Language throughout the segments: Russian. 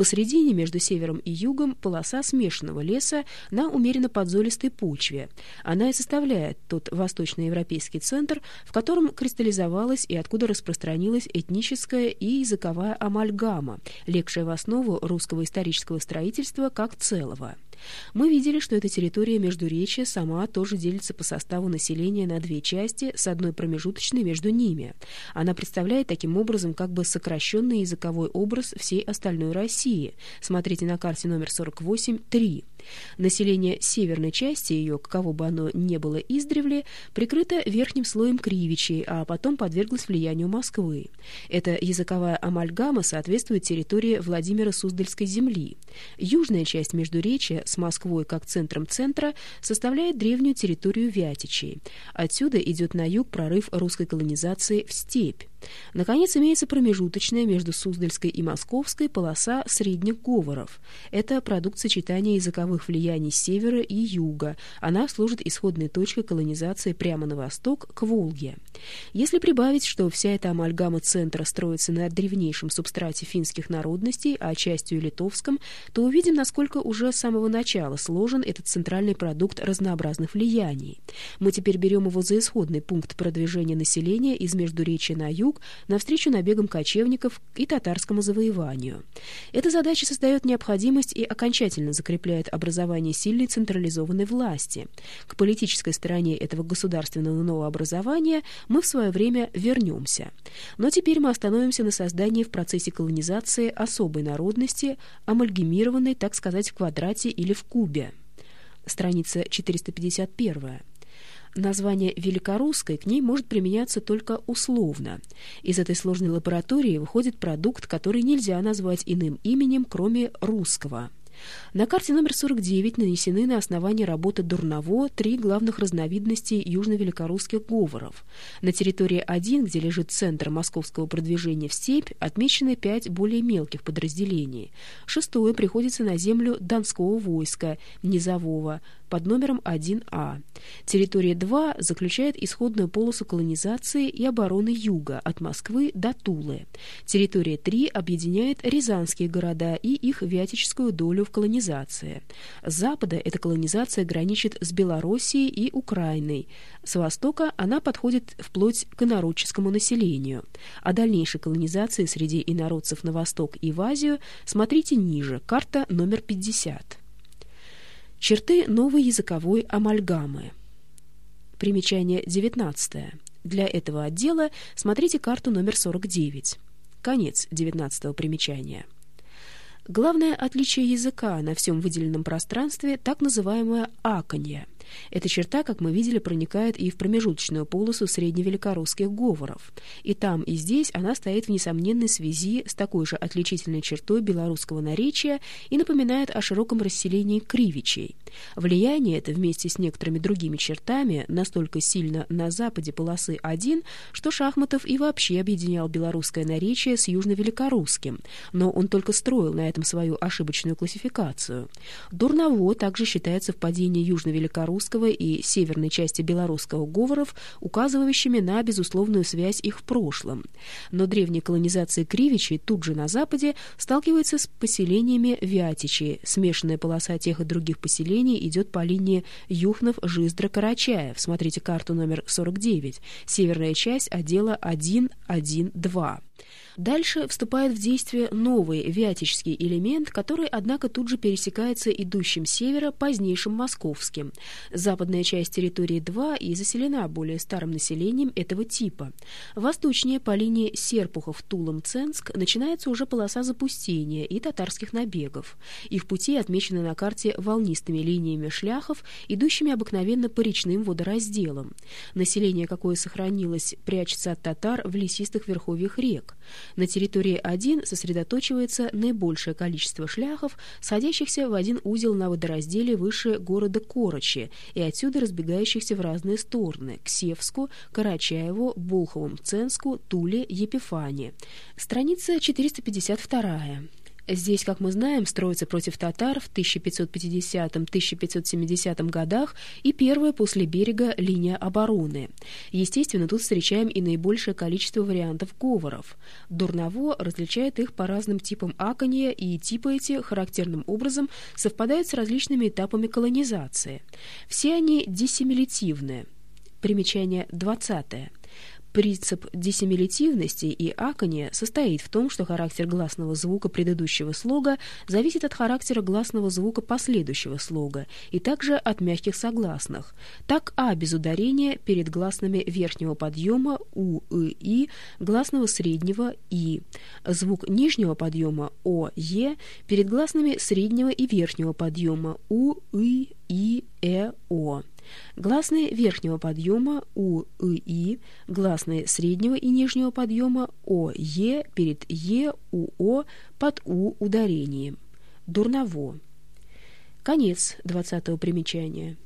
Посредине, между севером и югом, полоса смешанного леса на умеренно подзолистой почве. Она и составляет тот восточноевропейский центр, в котором кристаллизовалась и откуда распространилась этническая и языковая амальгама, легшая в основу русского исторического строительства как целого. Мы видели, что эта территория Междуречия сама тоже делится по составу населения на две части с одной промежуточной между ними. Она представляет таким образом как бы сокращенный языковой образ всей остальной России. Смотрите на карте номер 48.3. Население северной части ее, каково бы оно ни было издревле, прикрыто верхним слоем кривичей, а потом подверглось влиянию Москвы. Эта языковая амальгама соответствует территории Владимира Суздальской земли. Южная часть Междуречия с Москвой как центром центра составляет древнюю территорию Вятичей. Отсюда идет на юг прорыв русской колонизации в степь. Наконец, имеется промежуточная между Суздальской и Московской полоса средних говоров. Это продукт сочетания языковых влияний севера и юга. Она служит исходной точкой колонизации прямо на восток, к Волге. Если прибавить, что вся эта амальгама центра строится на древнейшем субстрате финских народностей, а частью литовском, то увидим, насколько уже с самого начала сложен этот центральный продукт разнообразных влияний. Мы теперь берем его за исходный пункт продвижения населения из Междуречия на юг, юг навстречу набегам кочевников и татарскому завоеванию. Эта задача создает необходимость и окончательно закрепляет образование сильной централизованной власти. К политической стороне этого государственного новообразования мы в свое время вернемся. Но теперь мы остановимся на создании в процессе колонизации особой народности, амальгемированной, так сказать, в квадрате или в кубе. Страница 451. Название «великорусской» к ней может применяться только условно. Из этой сложной лаборатории выходит продукт, который нельзя назвать иным именем, кроме русского. На карте номер 49 нанесены на основании работы Дурново три главных разновидности южно-великорусских говоров. На территории 1, где лежит центр московского продвижения в степь, отмечены пять более мелких подразделений. Шестое приходится на землю Донского войска, Низового, под номером 1А. Территория 2 заключает исходную полосу колонизации и обороны юга от Москвы до Тулы. Территория 3 объединяет рязанские города и их вятическую долю в колонизации. С запада эта колонизация граничит с Белоруссией и Украиной. С востока она подходит вплоть к инородческому населению. О дальнейшей колонизации среди инородцев на восток и в Азию смотрите ниже, карта номер 50. Черты новой языковой амальгамы. Примечание 19. Для этого отдела смотрите карту номер 49. Конец 19 примечания. Главное отличие языка на всем выделенном пространстве – так называемое «аканье». Эта черта, как мы видели, проникает и в промежуточную полосу средневеликорусских говоров. И там, и здесь она стоит в несомненной связи с такой же отличительной чертой белорусского наречия и напоминает о широком расселении кривичей. Влияние это вместе с некоторыми другими чертами настолько сильно на западе полосы 1, что Шахматов и вообще объединял белорусское наречие с южно-великорусским, но он только строил на этом свою ошибочную классификацию. Дурново также считает совпадение южно-великорусского русского и северной части белорусского говоров, указывающими на безусловную связь их в прошлом. Но древняя колонизация Кривичей тут же на западе сталкивается с поселениями Вятичей. Смешанная полоса тех и других поселений идет по линии Юхнов-Жиздра-Карачаев. Смотрите карту номер 49. Северная часть отдела 1.1.2. Дальше вступает в действие новый вятический элемент, который, однако, тут же пересекается идущим севера позднейшим московским. Западная часть территории 2 и заселена более старым населением этого типа. Восточнее по линии Серпухов-Тулом-Ценск начинается уже полоса запустения и татарских набегов. Их пути отмечены на карте волнистыми линиями шляхов, идущими обыкновенно по речным водоразделам. Население, какое сохранилось, прячется от татар в лесистых верховьях рек. На территории 1 сосредоточивается наибольшее количество шляхов, сходящихся в один узел на водоразделе выше города Корочи и отсюда разбегающихся в разные стороны – к Севску, Карачаеву, Болхову, Ценску, Туле, Епифане. Страница 452. Здесь, как мы знаем, строится против татар в 1550-1570 годах и первая после берега линия обороны. Естественно, тут встречаем и наибольшее количество вариантов говоров. Дурново различает их по разным типам акония, и типы эти характерным образом совпадают с различными этапами колонизации. Все они диссимилятивны. Примечание 20. Принцип диссимилятивности и акония состоит в том, что характер гласного звука предыдущего слога зависит от характера гласного звука последующего слога и также от мягких согласных. Так А без ударения перед гласными верхнего подъема У, И, И, гласного среднего И. Звук нижнего подъема О, Е перед гласными среднего и верхнего подъема У, И, И, Э, О. Гласные верхнего подъема У, И, И, гласные среднего и нижнего подъема О, Е перед Е, У, О под У ударением. Дурново. Конец двадцатого примечания.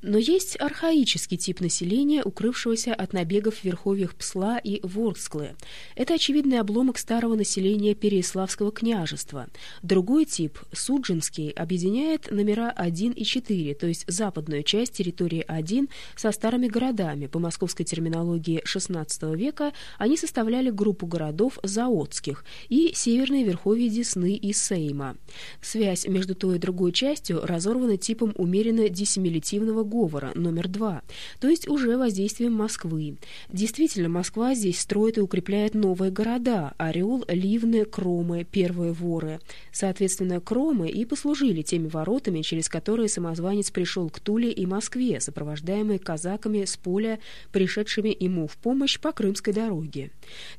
Но есть архаический тип населения, укрывшегося от набегов в верховьях Псла и Ворсклы. Это очевидный обломок старого населения Переяславского княжества. Другой тип, суджинский, объединяет номера 1 и 4, то есть западную часть территории 1 со старыми городами. По московской терминологии XVI века они составляли группу городов заотских и северные верховья Десны и Сейма. Связь между той и другой частью разорвана типом умеренно диссимилятивного говора номер два, то есть уже воздействием Москвы. Действительно, Москва здесь строит и укрепляет новые города – Орел, Ливны, Кромы, Первые Воры. Соответственно, Кромы и послужили теми воротами, через которые самозванец пришел к Туле и Москве, сопровождаемый казаками с поля, пришедшими ему в помощь по Крымской дороге.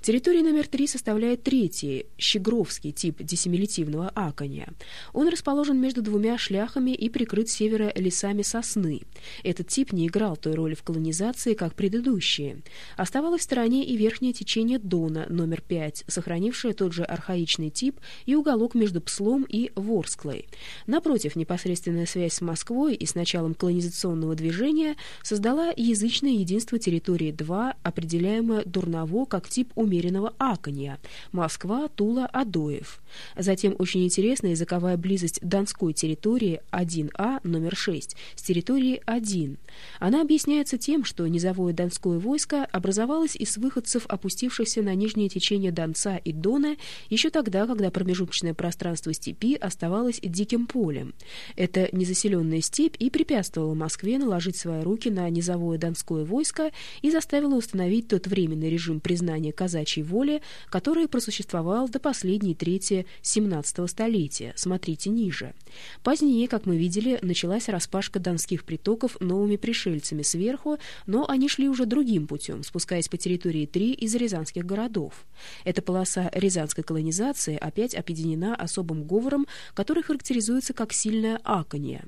Территория номер три составляет третий, щегровский тип диссимилятивного акония. Он расположен между двумя шляхами и прикрыт севера лесами сосны. Этот тип не играл той роли в колонизации, как предыдущие. Оставалось в стороне и верхнее течение Дона, номер 5, сохранившее тот же архаичный тип и уголок между Пслом и Ворсклой. Напротив, непосредственная связь с Москвой и с началом колонизационного движения создала язычное единство территории 2, определяемое Дурново как тип умеренного акония – Москва, Тула, Адоев. Затем очень интересная языковая близость Донской территории 1А номер 6 с территорией 1. Она объясняется тем, что низовое донское войско образовалось из выходцев, опустившихся на нижнее течение Донца и Дона еще тогда, когда промежуточное пространство степи оставалось диким полем. Эта незаселенная степь и препятствовала Москве наложить свои руки на низовое донское войско и заставила установить тот временный режим признания казачьей воли, который просуществовал до последней трети XVII столетия. Смотрите ниже. Позднее, как мы видели, началась распашка донских притоков новыми пришельцами сверху, но они шли уже другим путем, спускаясь по территории три из рязанских городов. Эта полоса рязанской колонизации опять объединена особым говором, который характеризуется как сильное аконье.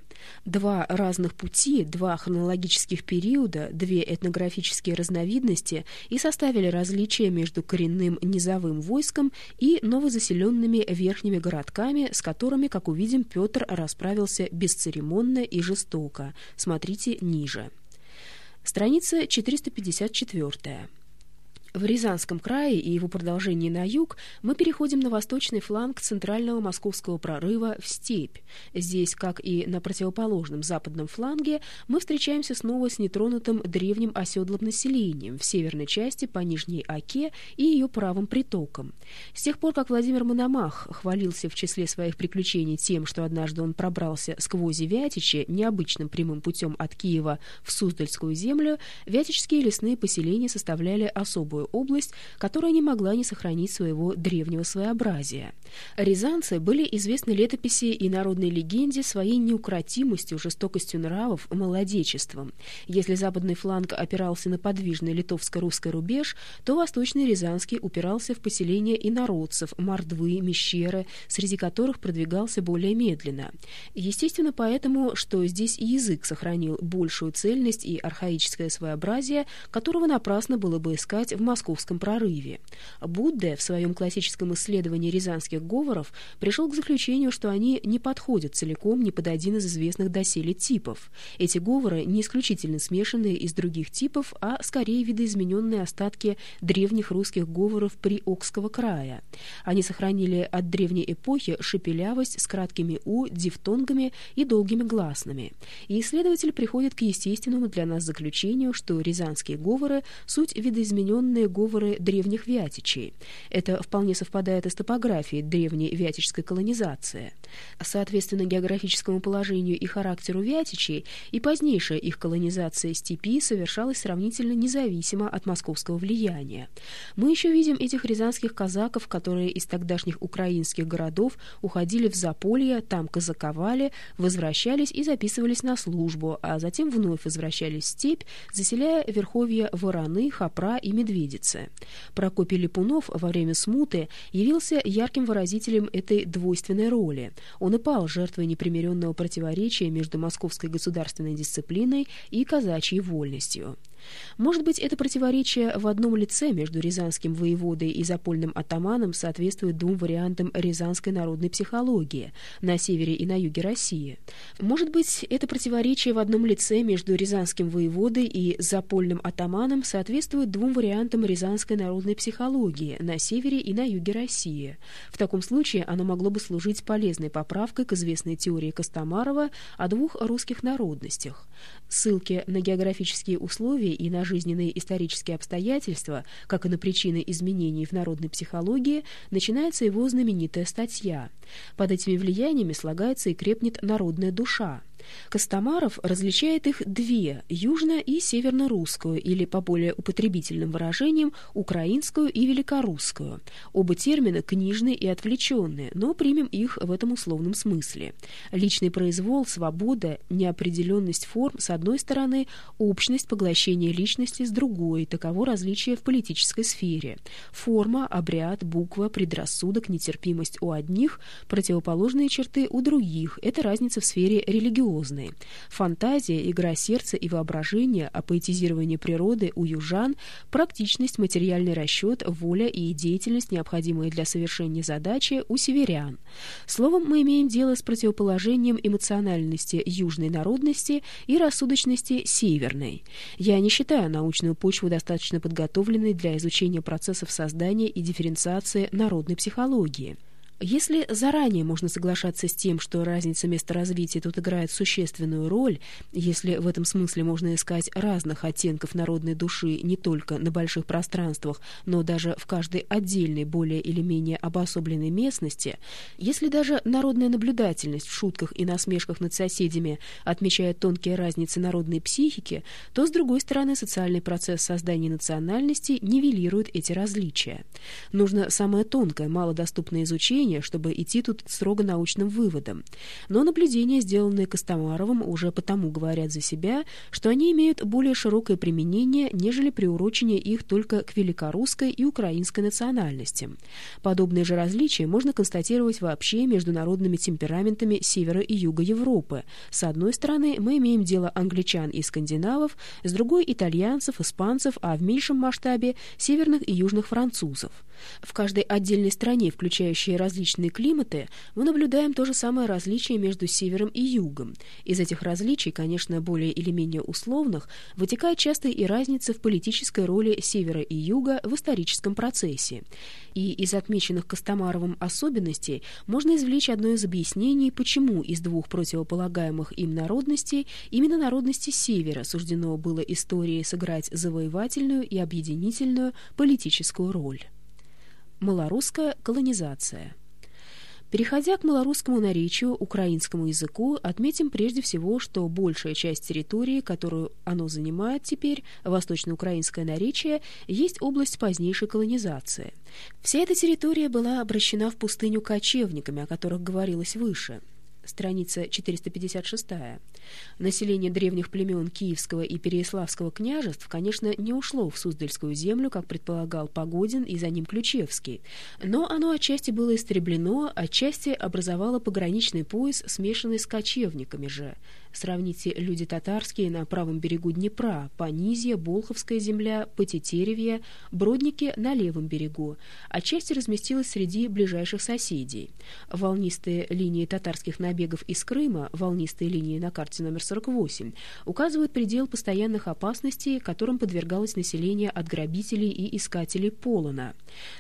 Два разных пути, два хронологических периода, две этнографические разновидности и составили различия между коренным низовым войском и новозаселенными верхними городками, с которыми, как увидим, Петр расправился бесцеремонно и жестоко. Смотрите ниже. Страница 454. В Рязанском крае и его продолжении на юг мы переходим на восточный фланг центрального московского прорыва в степь. Здесь, как и на противоположном западном фланге, мы встречаемся снова с нетронутым древним оседлым населением в северной части по Нижней Оке и ее правым притокам. С тех пор, как Владимир Мономах хвалился в числе своих приключений тем, что однажды он пробрался сквозь Вятичи необычным прямым путем от Киева в Суздальскую землю, вятические лесные поселения составляли особую новую область, которая не могла не сохранить своего древнего своеобразия. Рязанцы были известны летописи и народной легенде своей неукротимостью, жестокостью нравов, молодечеством. Если западный фланг опирался на подвижный литовско-русский рубеж, то восточный Рязанский упирался в поселения инородцев, мордвы, мещеры, среди которых продвигался более медленно. Естественно, поэтому, что здесь и язык сохранил большую цельность и архаическое своеобразие, которого напрасно было бы искать в московском прорыве. Будде в своем классическом исследовании рязанских говоров пришел к заключению, что они не подходят целиком ни под один из известных доселе типов. Эти говоры не исключительно смешанные из других типов, а скорее видоизмененные остатки древних русских говоров Приокского края. Они сохранили от древней эпохи шепелявость с краткими «у», дифтонгами и долгими гласными. И исследователь приходит к естественному для нас заключению, что рязанские говоры — суть видоизмененные говоры древних вятичей. Это вполне совпадает и с топографией древней вятической колонизации. Соответственно, географическому положению и характеру вятичей и позднейшая их колонизация степи совершалась сравнительно независимо от московского влияния. Мы еще видим этих рязанских казаков, которые из тогдашних украинских городов уходили в Заполье, там казаковали, возвращались и записывались на службу, а затем вновь возвращались в степь, заселяя верховья Вораны, Хопра и Медведицы. Прокопий Липунов во время смуты явился ярким выразителем этой двойственной роли. Он и пал жертвой непримиренного противоречия между московской государственной дисциплиной и казачьей вольностью. Может быть, это противоречие в одном лице между рязанским воеводой и запольным атаманом соответствует двум вариантам рязанской народной психологии на севере и на юге России. Может быть, это противоречие в одном лице между рязанским воеводой и запольным атаманом соответствует двум вариантам рязанской народной психологии на севере и на юге России. В таком случае оно могло бы служить полезной поправкой к известной теории Костомарова о двух русских народностях. Ссылки на географические условия и на жизненные исторические обстоятельства, как и на причины изменений в народной психологии, начинается его знаменитая статья. Под этими влияниями слагается и крепнет народная душа. Костомаров различает их две – южно- и северно-русскую, или, по более употребительным выражениям, украинскую и великорусскую. Оба термина книжные и отвлеченные, но примем их в этом условном смысле. Личный произвол, свобода, неопределенность форм с одной стороны, общность поглощения личности с другой, таково различие в политической сфере. Форма, обряд, буква, предрассудок, нетерпимость у одних, противоположные черты у других – это разница в сфере религиозности грандиозные. Фантазия, игра сердца и воображения, апоэтизирование природы у южан, практичность, материальный расчет, воля и деятельность, необходимые для совершения задачи, у северян. Словом, мы имеем дело с противоположением эмоциональности южной народности и рассудочности северной. Я не считаю научную почву достаточно подготовленной для изучения процессов создания и дифференциации народной психологии. Если заранее можно соглашаться с тем, что разница места развития тут играет существенную роль, если в этом смысле можно искать разных оттенков народной души не только на больших пространствах, но даже в каждой отдельной, более или менее обособленной местности, если даже народная наблюдательность в шутках и насмешках над соседями отмечает тонкие разницы народной психики, то, с другой стороны, социальный процесс создания национальности нивелирует эти различия. Нужно самое тонкое, малодоступное изучение, наблюдения, чтобы идти тут строго научным выводом. Но наблюдения, сделанные Костомаровым, уже потому говорят за себя, что они имеют более широкое применение, нежели приурочение их только к великорусской и украинской национальности. Подобные же различия можно констатировать вообще между народными темпераментами севера и юга Европы. С одной стороны, мы имеем дело англичан и скандинавов, с другой – итальянцев, испанцев, а в меньшем масштабе – северных и южных французов. В каждой отдельной стране, включающей различные климаты, мы наблюдаем то же самое различие между севером и югом. Из этих различий, конечно, более или менее условных, вытекает часто и разница в политической роли севера и юга в историческом процессе. И из отмеченных Костомаровым особенностей можно извлечь одно из объяснений, почему из двух противополагаемых им народностей именно народности севера суждено было истории сыграть завоевательную и объединительную политическую роль. Малорусская колонизация. Переходя к малорусскому наречию, украинскому языку, отметим прежде всего, что большая часть территории, которую оно занимает теперь, восточноукраинское наречие, есть область позднейшей колонизации. Вся эта территория была обращена в пустыню кочевниками, о которых говорилось выше. Страница 456. Население древних племен Киевского и Переяславского княжеств, конечно, не ушло в Суздальскую землю, как предполагал Погодин и за ним Ключевский, но оно отчасти было истреблено, отчасти образовало пограничный пояс, смешанный с кочевниками же. Сравните люди татарские на правом берегу Днепра, Понизье, Болховская земля, Потетеревье, Бродники на левом берегу. Отчасти разместилась среди ближайших соседей. Волнистые линии татарских набегов из Крыма, волнистые линии на карте номер 48, указывают предел постоянных опасностей, которым подвергалось население от грабителей и искателей полона.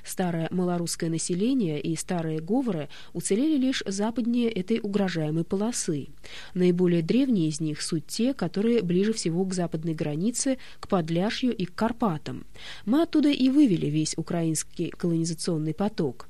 Старое малорусское население и старые говоры уцелели лишь западнее этой угрожаемой полосы. Наиболее древние Древние из них суть те, которые ближе всего к западной границе, к Подляшью и к Карпатам. Мы оттуда и вывели весь украинский колонизационный поток.